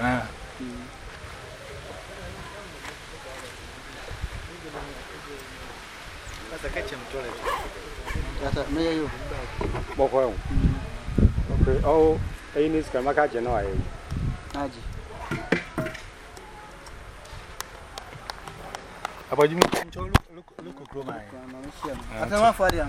Ah. Sasa kacha mtole. Sasa mimi hiyo.